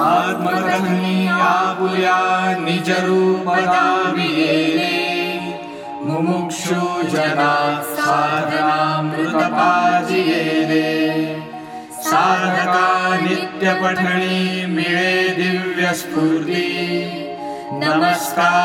आत्मगह्नि काबुल्या मुमुक्षु जना सार्गनामृतपादिये साधका नित्यपठणी मिळे दिव्यस्फूर्ति। नमस्कार।